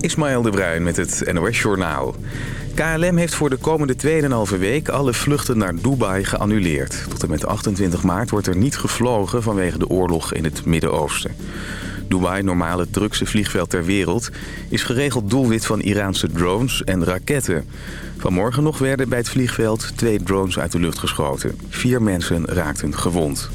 Ismaël de Bruin met het NOS Journaal. KLM heeft voor de komende 2,5 week alle vluchten naar Dubai geannuleerd. Tot en met 28 maart wordt er niet gevlogen vanwege de oorlog in het Midden-Oosten. Dubai, normale drukste vliegveld ter wereld, is geregeld doelwit van Iraanse drones en raketten. Vanmorgen nog werden bij het vliegveld twee drones uit de lucht geschoten. Vier mensen raakten gewond.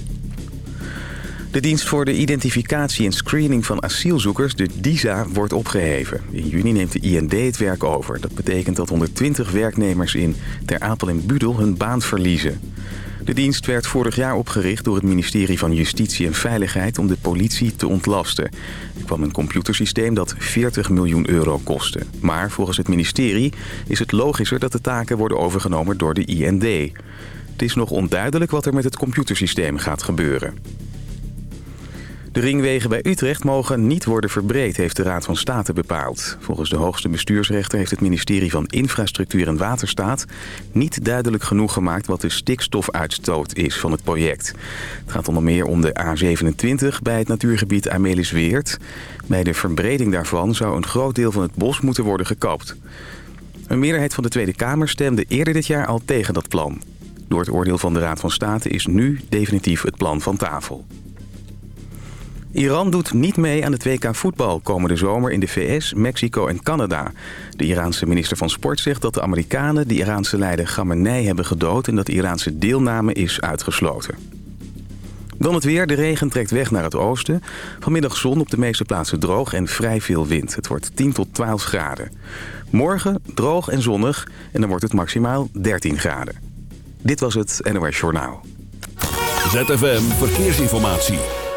De dienst voor de identificatie en screening van asielzoekers, de DISA, wordt opgeheven. In juni neemt de IND het werk over. Dat betekent dat 120 werknemers in Ter Apel en Budel hun baan verliezen. De dienst werd vorig jaar opgericht door het ministerie van Justitie en Veiligheid om de politie te ontlasten. Er kwam een computersysteem dat 40 miljoen euro kostte. Maar volgens het ministerie is het logischer dat de taken worden overgenomen door de IND. Het is nog onduidelijk wat er met het computersysteem gaat gebeuren. De ringwegen bij Utrecht mogen niet worden verbreed, heeft de Raad van State bepaald. Volgens de hoogste bestuursrechter heeft het ministerie van Infrastructuur en Waterstaat... niet duidelijk genoeg gemaakt wat de stikstofuitstoot is van het project. Het gaat onder meer om de A27 bij het natuurgebied Amelisweert. Bij de verbreding daarvan zou een groot deel van het bos moeten worden gekapt. Een meerderheid van de Tweede Kamer stemde eerder dit jaar al tegen dat plan. Door het oordeel van de Raad van State is nu definitief het plan van tafel. Iran doet niet mee aan het WK voetbal komende zomer in de VS, Mexico en Canada. De Iraanse minister van Sport zegt dat de Amerikanen de Iraanse leider Khamenei hebben gedood... en dat de Iraanse deelname is uitgesloten. Dan het weer. De regen trekt weg naar het oosten. Vanmiddag zon op de meeste plaatsen droog en vrij veel wind. Het wordt 10 tot 12 graden. Morgen droog en zonnig en dan wordt het maximaal 13 graden. Dit was het NOS Journaal. ZFM Verkeersinformatie.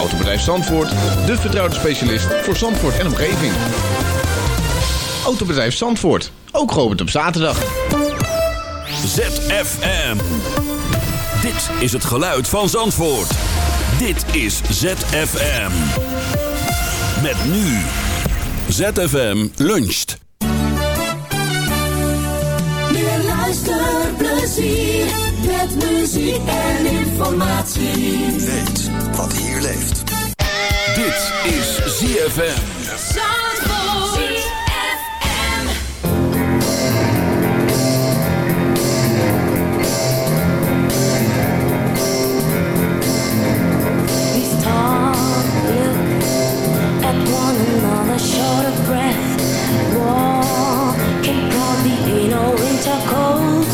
Autobedrijf Zandvoort, de vertrouwde specialist voor Zandvoort en omgeving. Autobedrijf Zandvoort, ook geopend op zaterdag. ZFM. Dit is het geluid van Zandvoort. Dit is ZFM. Met nu. ZFM luncht. Meer luisterplezier met muziek en informatie. Weet wat hier leeft. Dit is ZFM. Zandvoort. We stop, look at one another, short of breath. Walking proudly in our winter coats.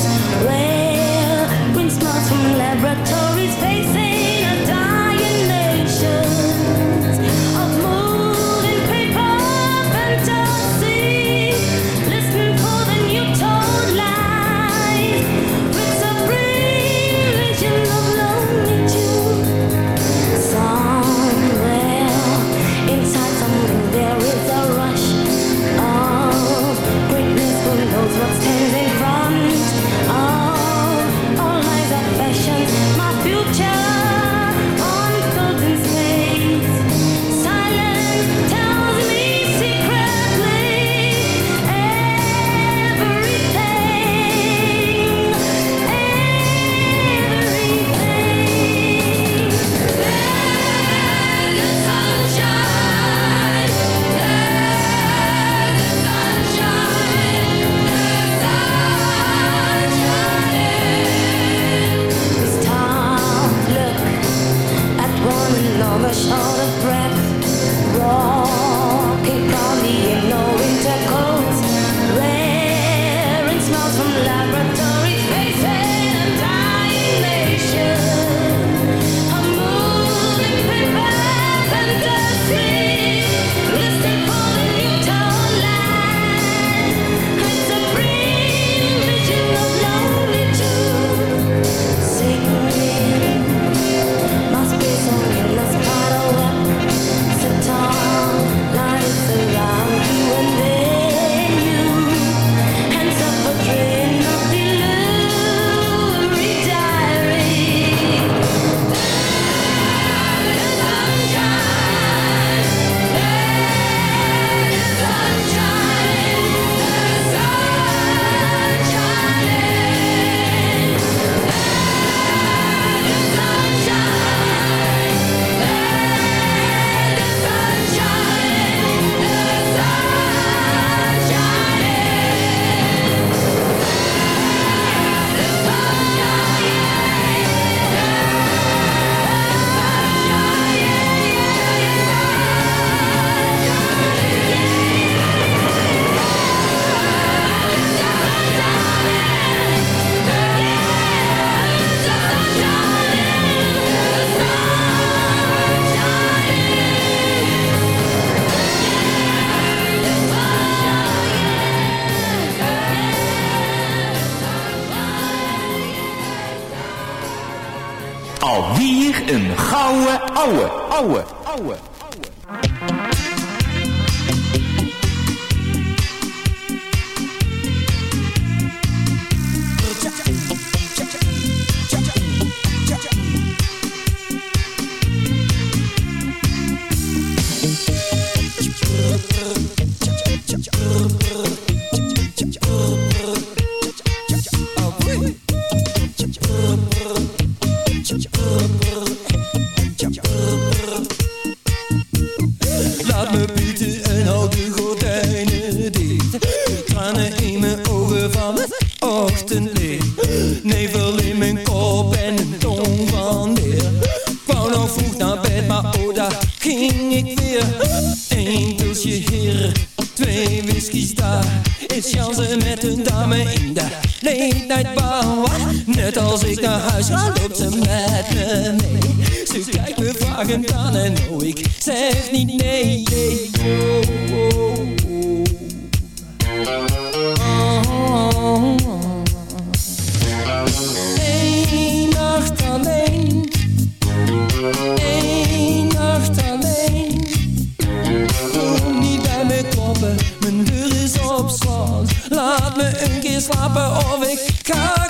Laat me een keer slapen of ik ga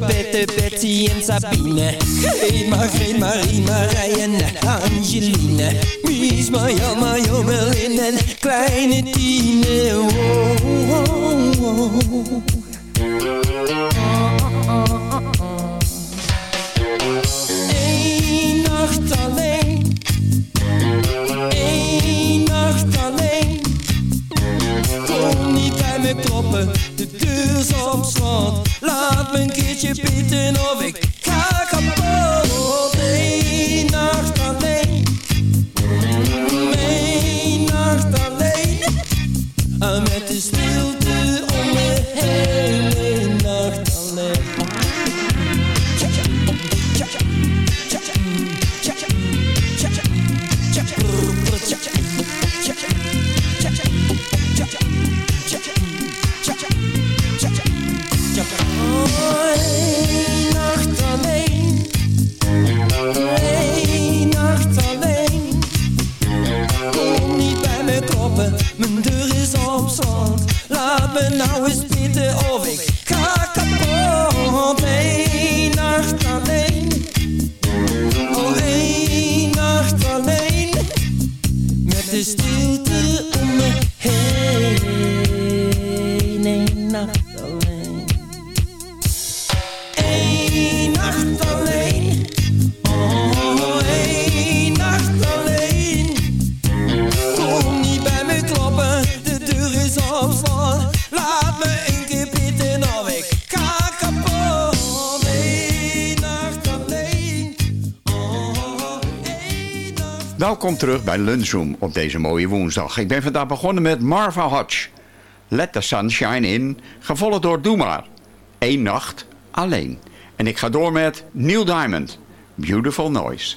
Babette, Betty en Sabine. Greet, Margreet, Marie, Marije en Angeline. Mies, Marjan, Marjo, Merlin en kleine Tine. Mijn deur is op slot. Laat me nou eens pitten of Welkom terug bij Lunchroom op deze mooie woensdag. Ik ben vandaag begonnen met Marva Hodge. Let the Sunshine In, gevolgd door Doe Maar. Eén nacht alleen. En ik ga door met Neil Diamond. Beautiful Noise.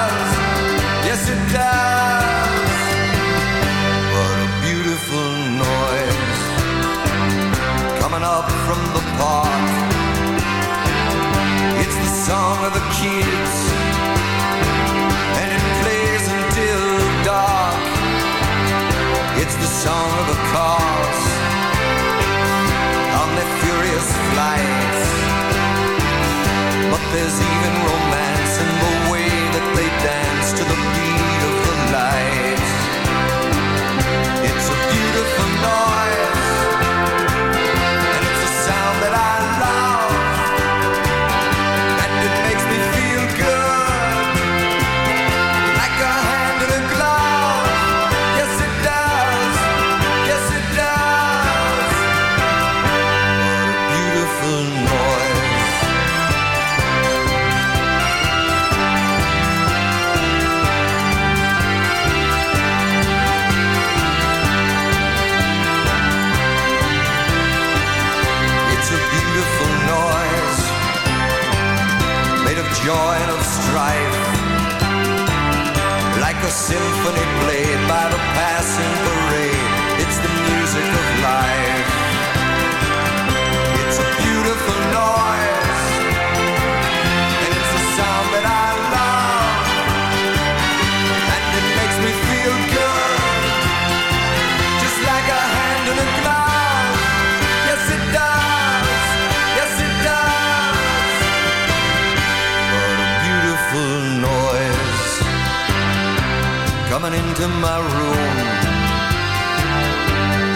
Coming into my room,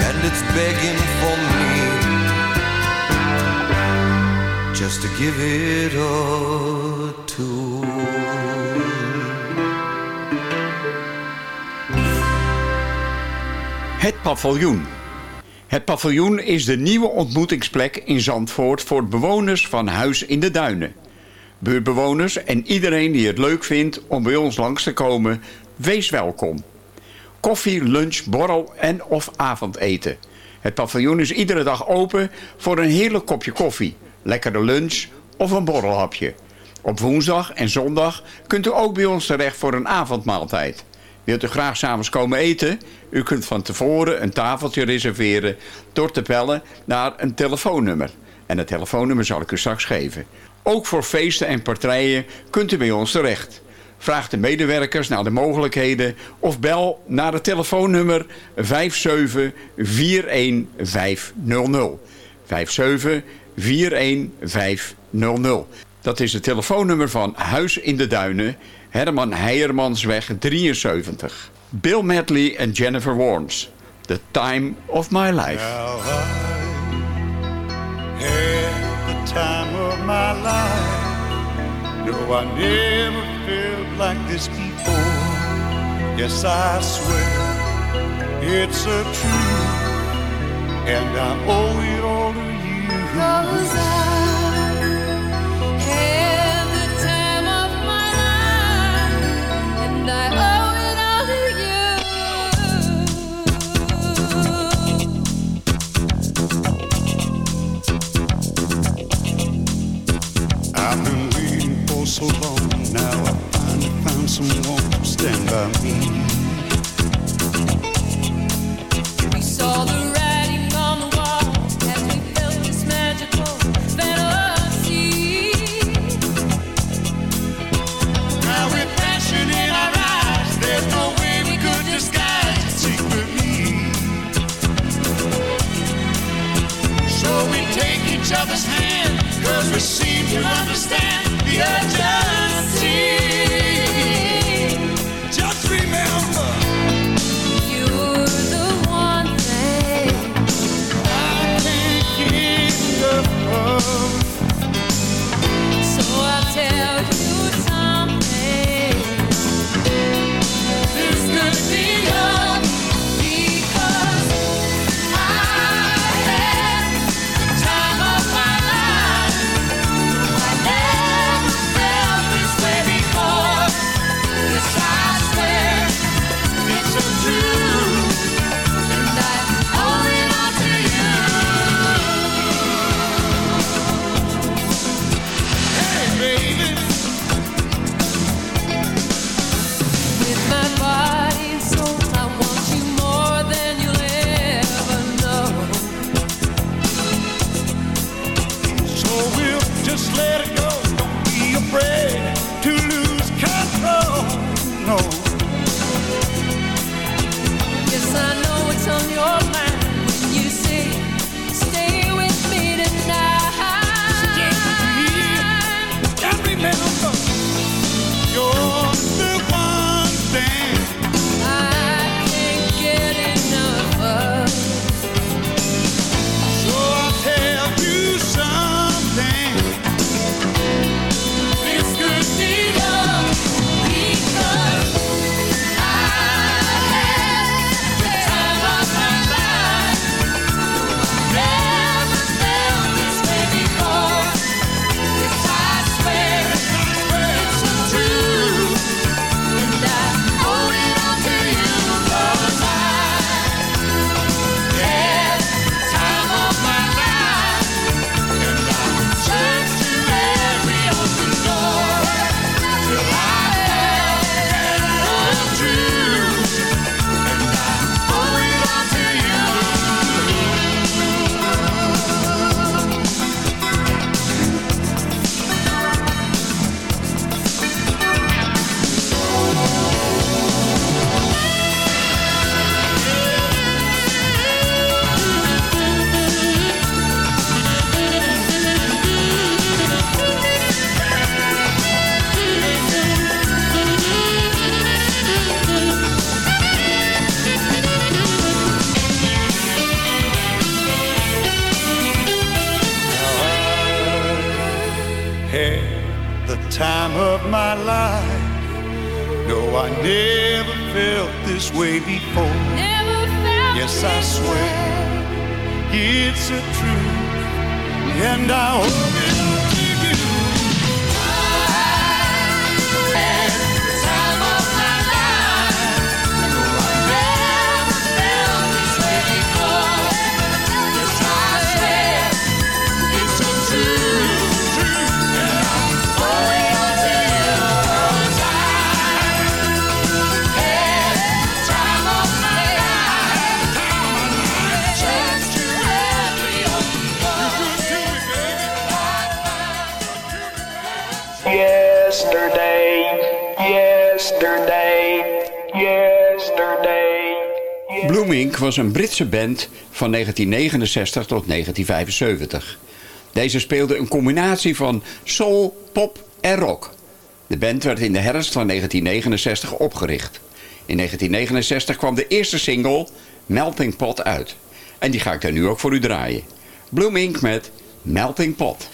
and it's begging for me just to give it a tune. Het paviljoen. Het paviljoen is de nieuwe ontmoetingsplek in Zandvoort voor bewoners van Huis in de Duinen. Buurtbewoners en iedereen die het leuk vindt om bij ons langs te komen, wees welkom. Koffie, lunch, borrel en of avondeten. Het paviljoen is iedere dag open voor een heerlijk kopje koffie, lekkere lunch of een borrelhapje. Op woensdag en zondag kunt u ook bij ons terecht voor een avondmaaltijd. Wilt u graag s'avonds komen eten? U kunt van tevoren een tafeltje reserveren door te bellen naar een telefoonnummer. En het telefoonnummer zal ik u straks geven. Ook voor feesten en partijen kunt u bij ons terecht. Vraag de medewerkers naar de mogelijkheden of bel naar het telefoonnummer 5741500. 5741500. Dat is het telefoonnummer van Huis in de Duinen, Herman Heijermansweg 73. Bill Medley en Jennifer Warnes. The Time of My Life. The time of my life. No, I never felt like this before. Yes, I swear it's a truth, and I owe it all to you. Cause I had the time of my life, and I so long now. I finally found someone to stand by me. Was een Britse band van 1969 tot 1975. Deze speelde een combinatie van soul, pop en rock. De band werd in de herfst van 1969 opgericht. In 1969 kwam de eerste single Melting Pot uit. En die ga ik dan nu ook voor u draaien. Blooming met Melting Pot.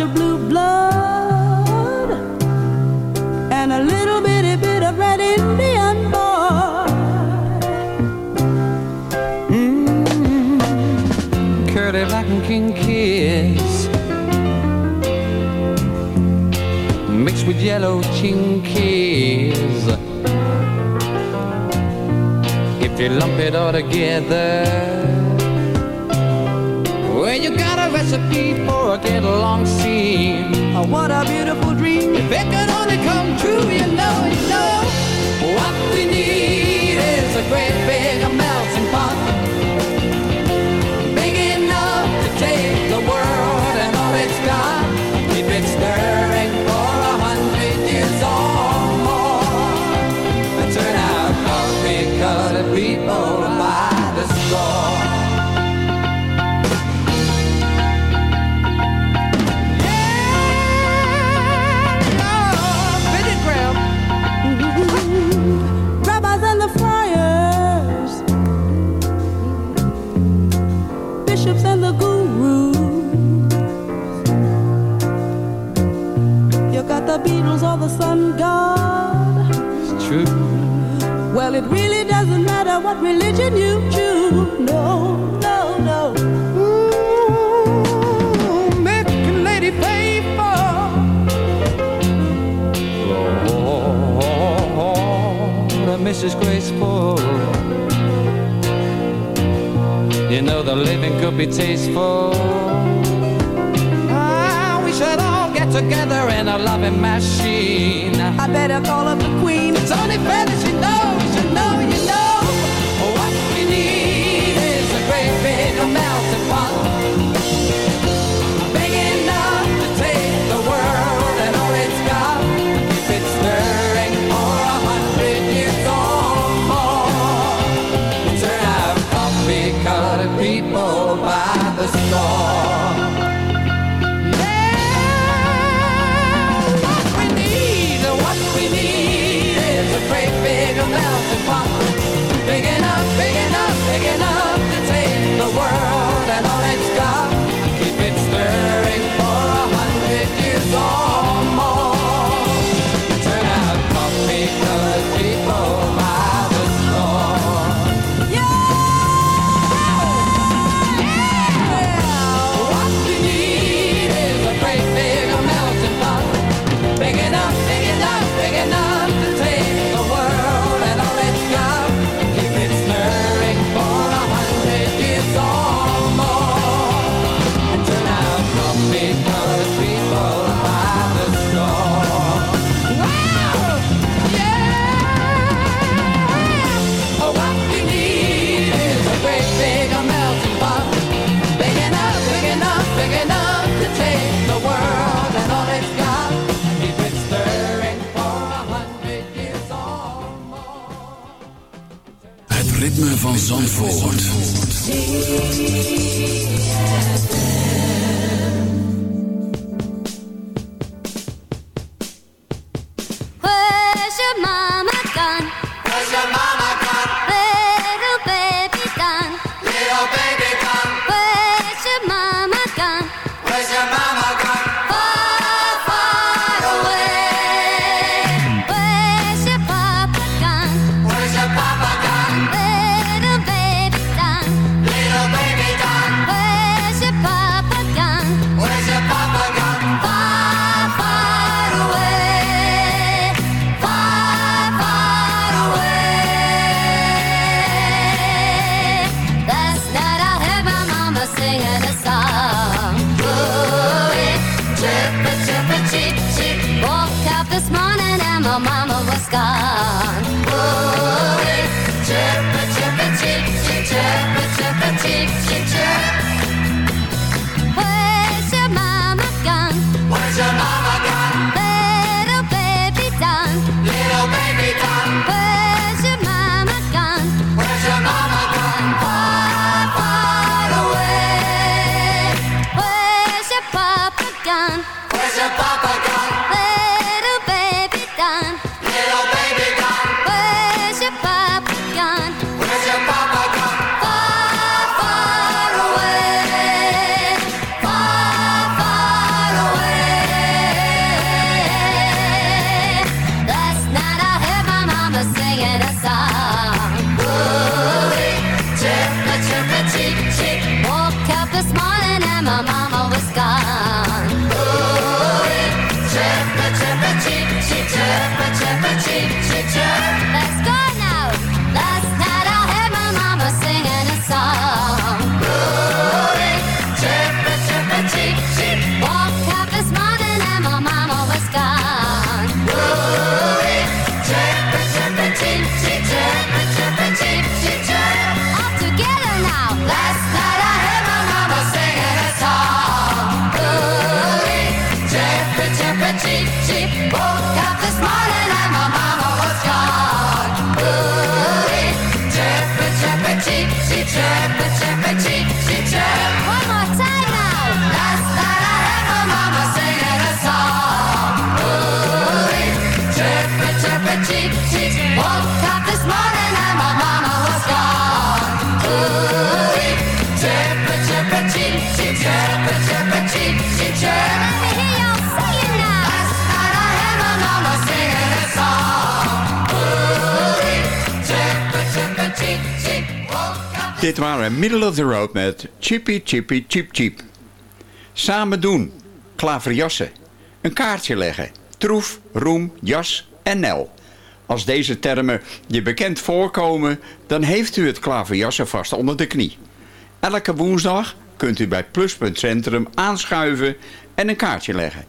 Of blue blood, and a little bitty bit of red Indian boy. Mm. curly black and king kiss mixed with yellow chinkies. If you lump it all together, well, you got a recipe for a get along scene. Oh, what a beautiful dream! If it could only come true, you know, you know, what we need is a great big melting pot. Beatles or the sun god. It's true. Well, it really doesn't matter what religion you choose. No, no, no. Ooh, make a lady pay for. Lord, Mrs. Graceful. You know the living could be tasteful. Together in a loving machine. I better call up the queen. It's only fair that you Dit waren Middle of the Road met Chippy Chippy Chip Chip. Samen doen, klaverjassen, een kaartje leggen, troef, roem, jas en nel. Als deze termen je bekend voorkomen, dan heeft u het klaverjassen vast onder de knie. Elke woensdag kunt u bij Pluspunt Centrum aanschuiven en een kaartje leggen.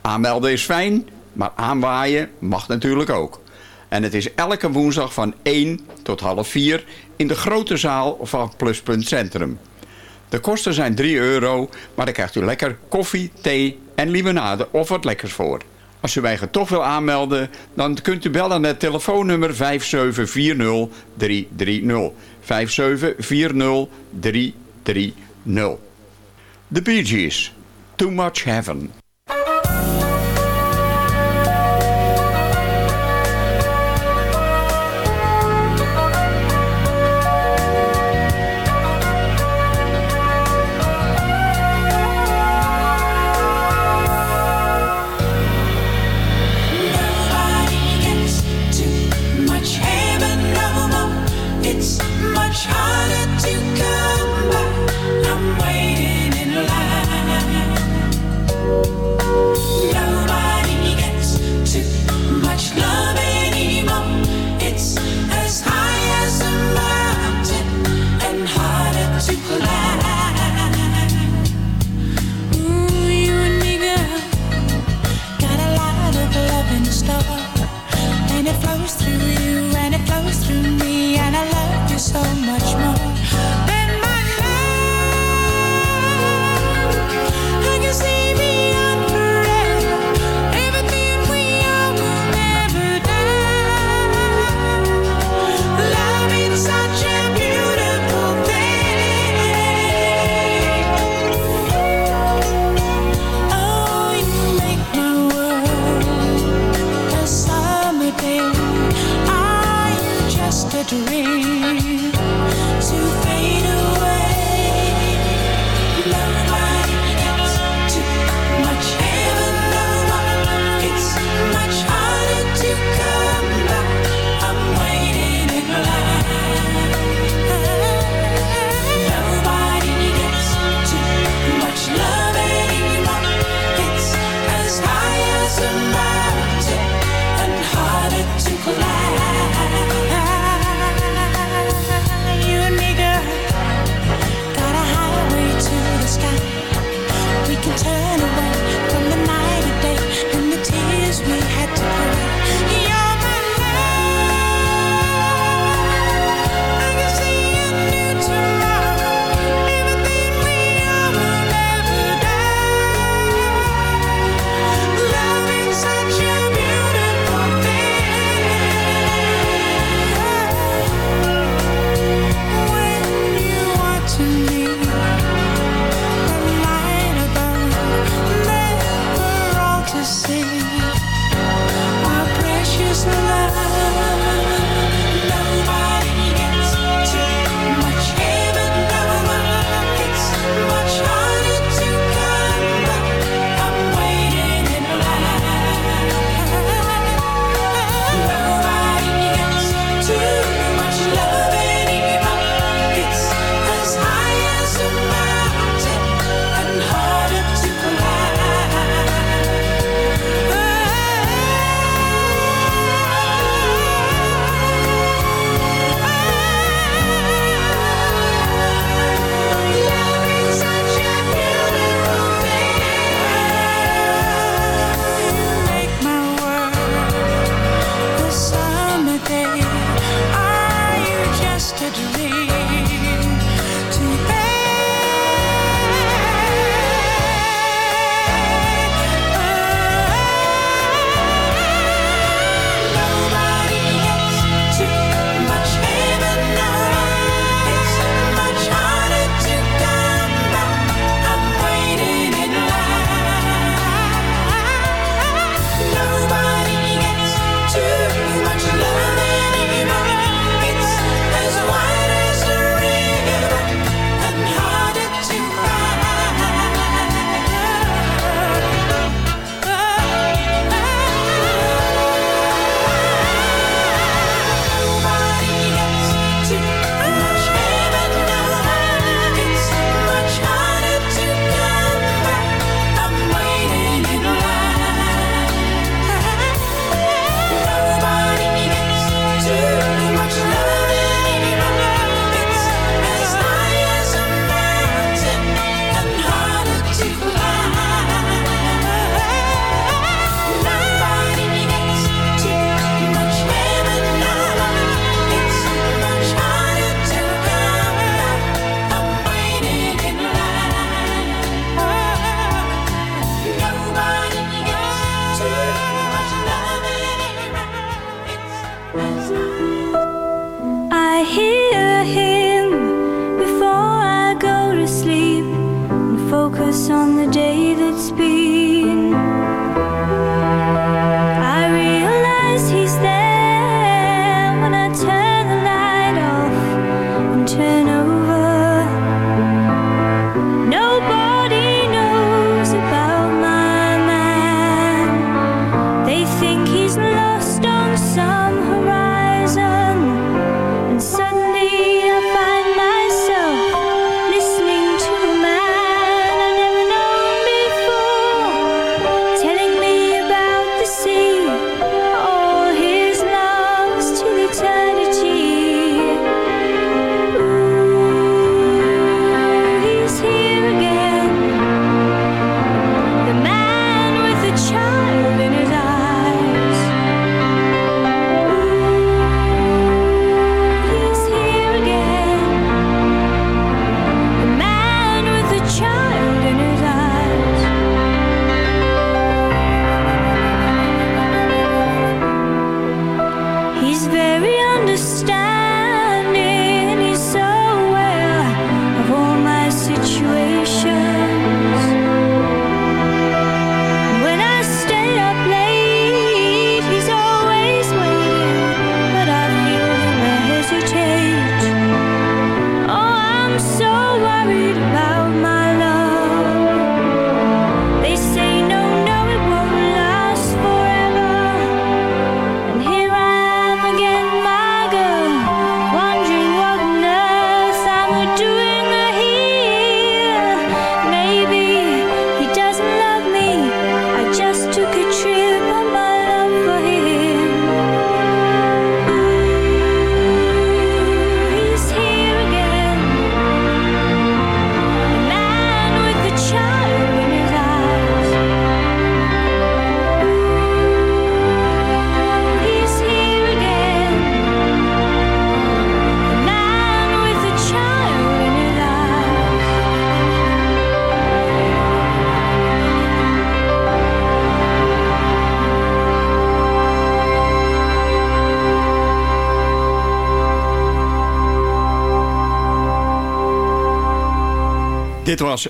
Aanmelden is fijn, maar aanwaaien mag natuurlijk ook. En het is elke woensdag van 1 tot half 4 in de grote zaal van Pluspunt Centrum. De kosten zijn 3 euro, maar dan krijgt u lekker koffie, thee en limonade of wat lekkers voor. Als u mij toch wil aanmelden, dan kunt u bellen naar telefoonnummer 5740330. 5740330. De Bee Gees, Too Much Heaven.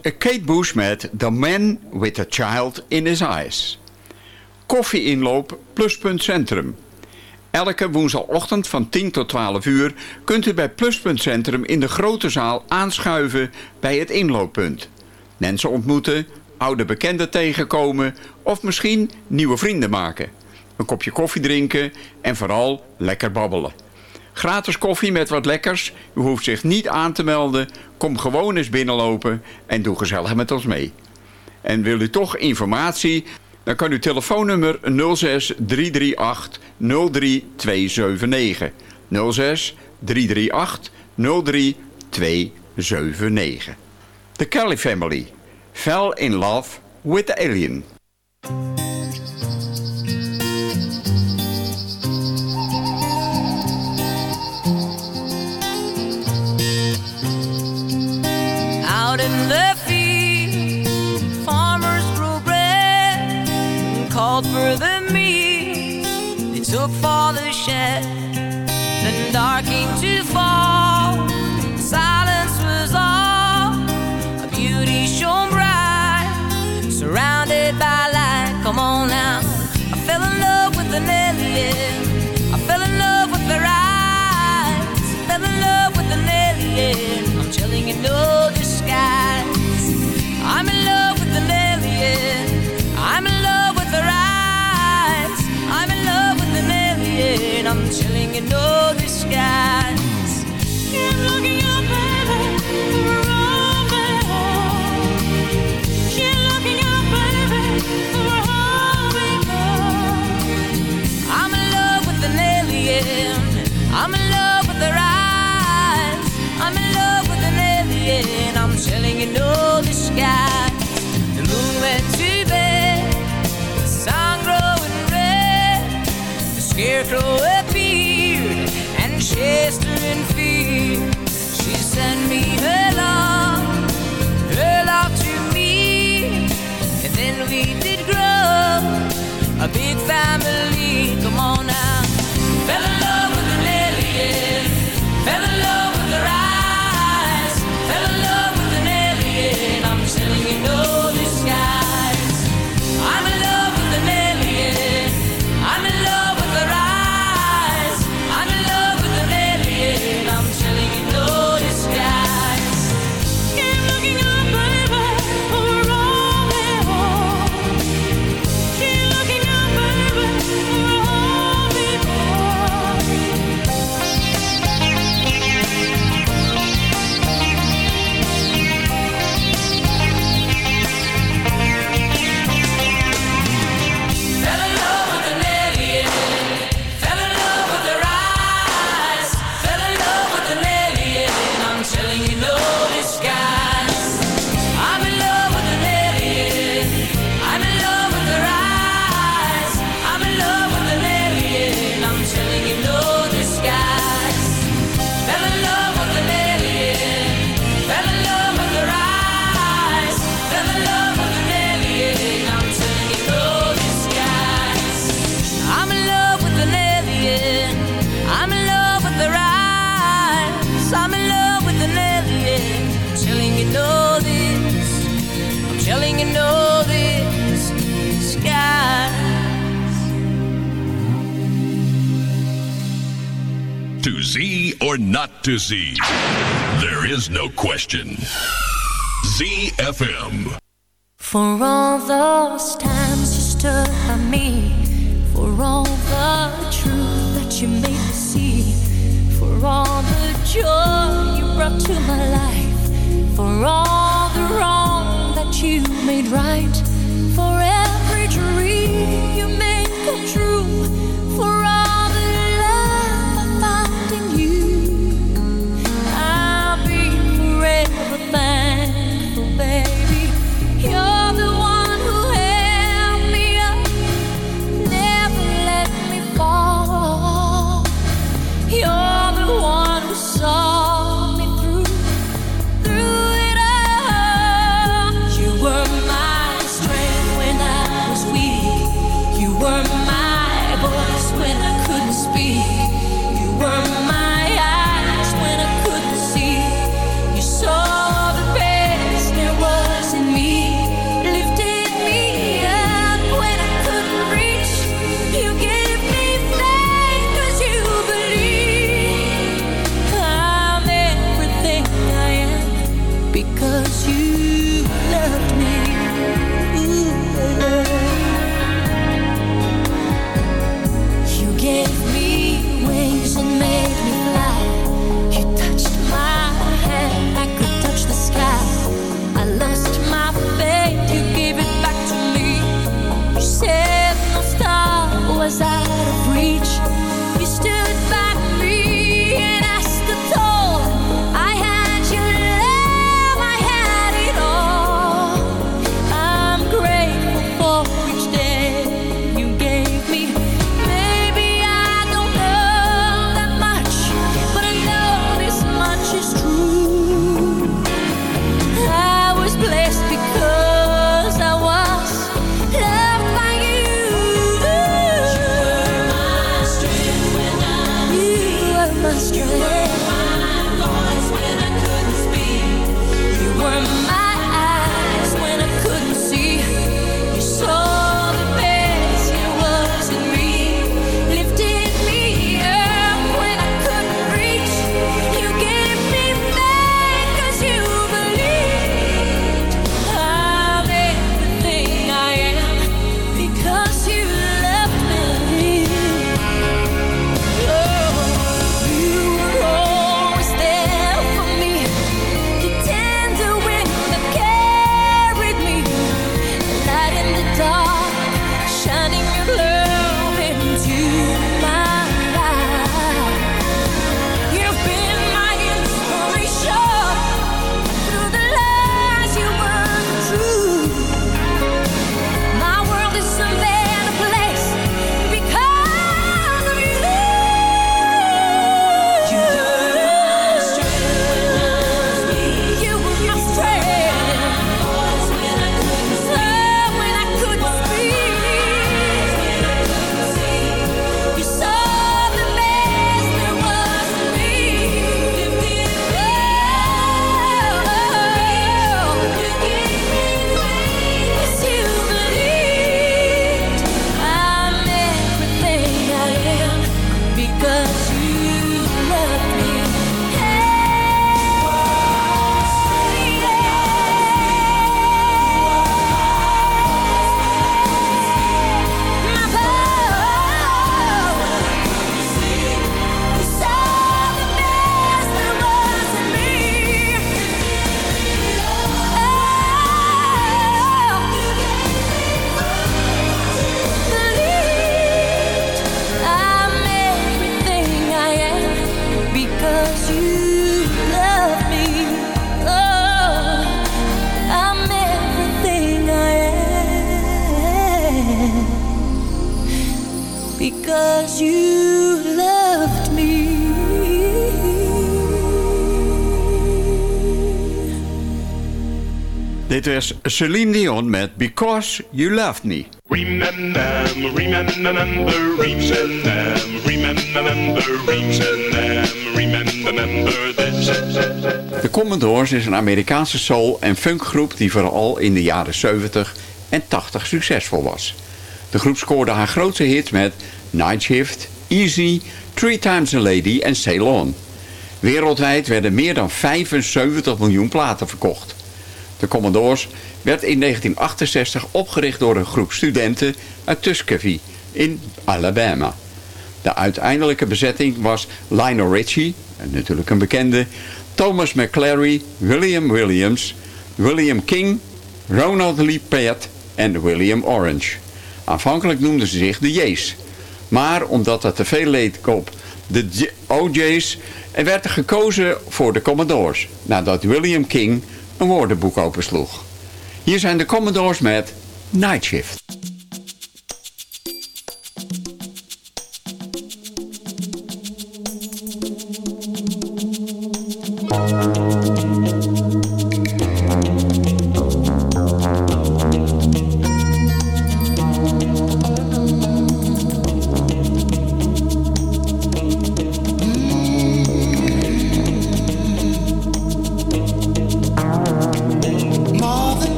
Kate Bush met The Man with a Child in His Eyes. Koffieinloop Pluspunt Centrum. Elke woensdagochtend van 10 tot 12 uur kunt u bij Pluspunt Centrum in de grote zaal aanschuiven bij het inlooppunt. Mensen ontmoeten, oude bekenden tegenkomen of misschien nieuwe vrienden maken. Een kopje koffie drinken en vooral lekker babbelen. Gratis koffie met wat lekkers. U hoeft zich niet aan te melden kom gewoon eens binnenlopen en doe gezellig met ons mee. En wil u toch informatie, dan kan uw telefoonnummer 06 338 03279. 06 338 03279. The Kelly Family. Fell in love with the alien. called for the meeting. There is no question. ZFM. For all those times you stood by me, for all the truth that you made me see, for all the joy you brought to my life, for all the wrong that you made right, for every dream you made come true. Dit was Celine Dion met Because You Loved Me. Remember, De Commodores is een Amerikaanse soul- en funkgroep die vooral in de jaren 70 en 80 succesvol was. De groep scoorde haar grootste hit met Night Shift, Easy, Three Times a Lady en Ceylon. Wereldwijd werden meer dan 75 miljoen platen verkocht. De Commodores werd in 1968 opgericht door een groep studenten uit Tuskegee in Alabama. De uiteindelijke bezetting was Lionel Richie, natuurlijk een bekende, Thomas McClary, William Williams, William King, Ronald Lee Pett en William Orange. Aanvankelijk noemden ze zich de J's. Maar omdat dat te veel leed op de OJ's, werd er gekozen voor de Commodores. Nadat William King een woordenboek opensloeg. Hier zijn de Commodores met Nightshift.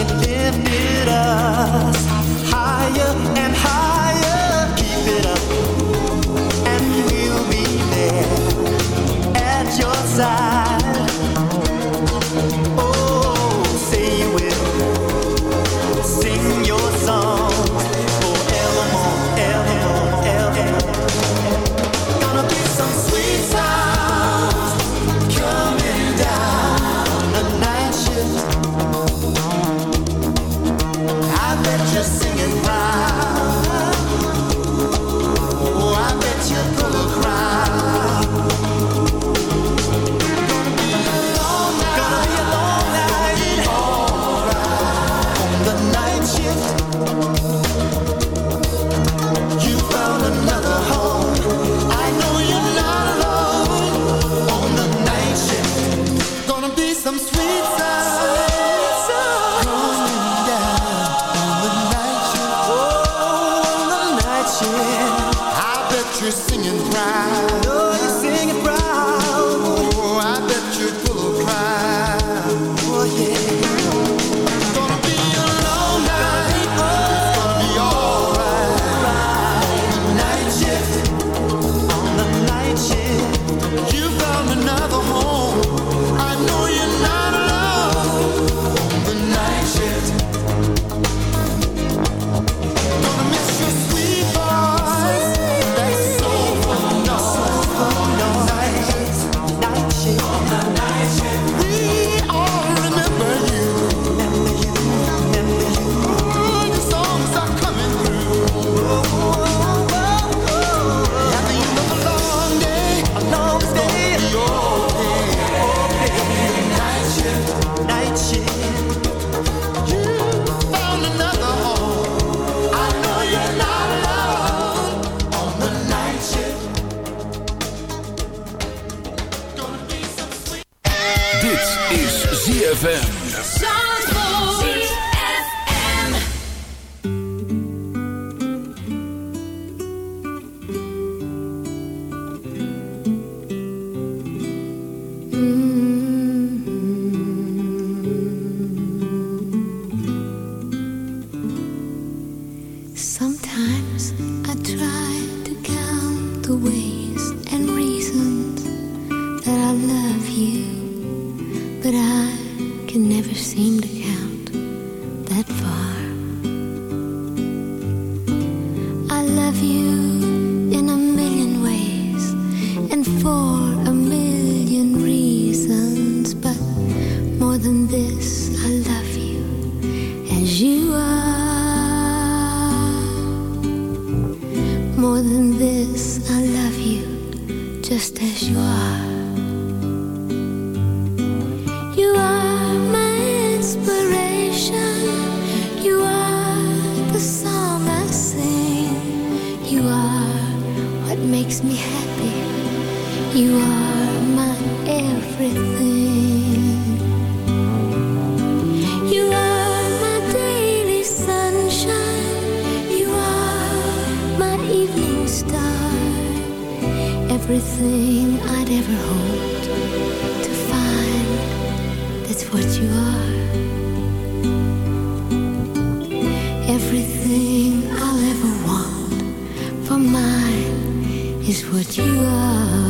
it lifted us higher and higher. is what you are.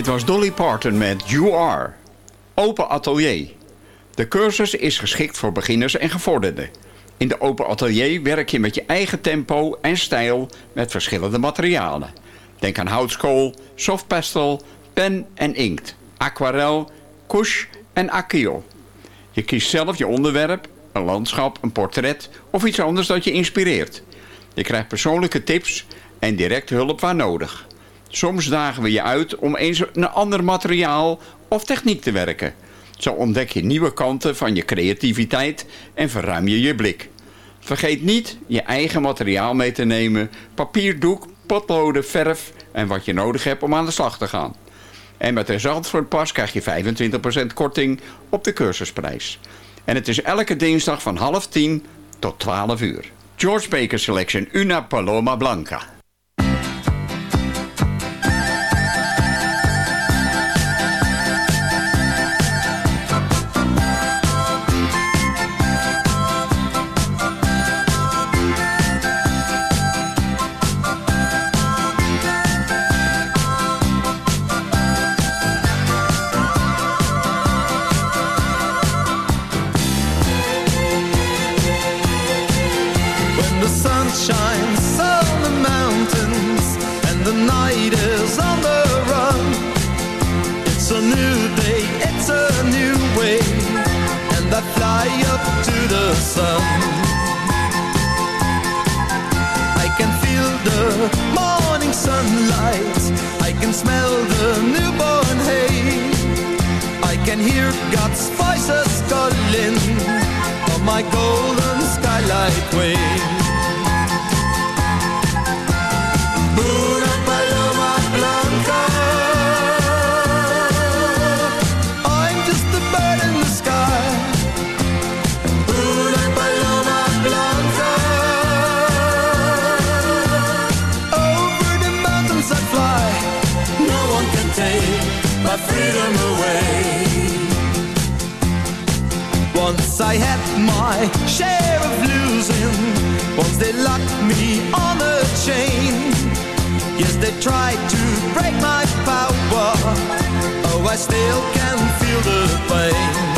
Dit was Dolly Parton met You Are. Open atelier. De cursus is geschikt voor beginners en gevorderden. In de open atelier werk je met je eigen tempo en stijl met verschillende materialen. Denk aan houtskool, softpastel, pen en inkt, aquarel, couche en acryl. Je kiest zelf je onderwerp, een landschap, een portret of iets anders dat je inspireert. Je krijgt persoonlijke tips en direct hulp waar nodig. Soms dagen we je uit om eens een ander materiaal of techniek te werken. Zo ontdek je nieuwe kanten van je creativiteit en verruim je je blik. Vergeet niet je eigen materiaal mee te nemen, papierdoek, potloden, verf en wat je nodig hebt om aan de slag te gaan. En met de Zandvoort Pas krijg je 25% korting op de cursusprijs. En het is elke dinsdag van half tien tot 12 uur. George Baker Selection Una Paloma Blanca. Away. Once I had my share locked me on a chain. Yes, they tried to break my power. Oh, I still can feel the pain.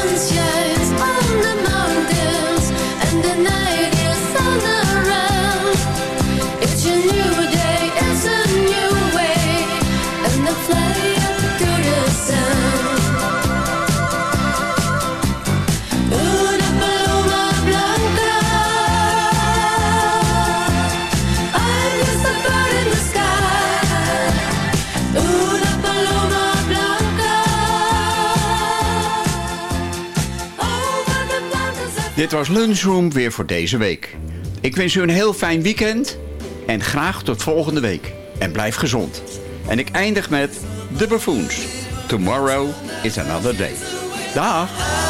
When the Dit was Lunchroom weer voor deze week. Ik wens u een heel fijn weekend en graag tot volgende week. En blijf gezond. En ik eindig met The Buffoons. Tomorrow is another day. Dag!